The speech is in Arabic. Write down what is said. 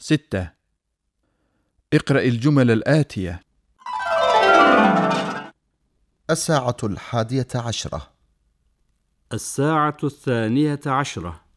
ستة. اقرأ الجمل الآتية. الساعة الحادية عشرة. الساعة الثانية عشرة.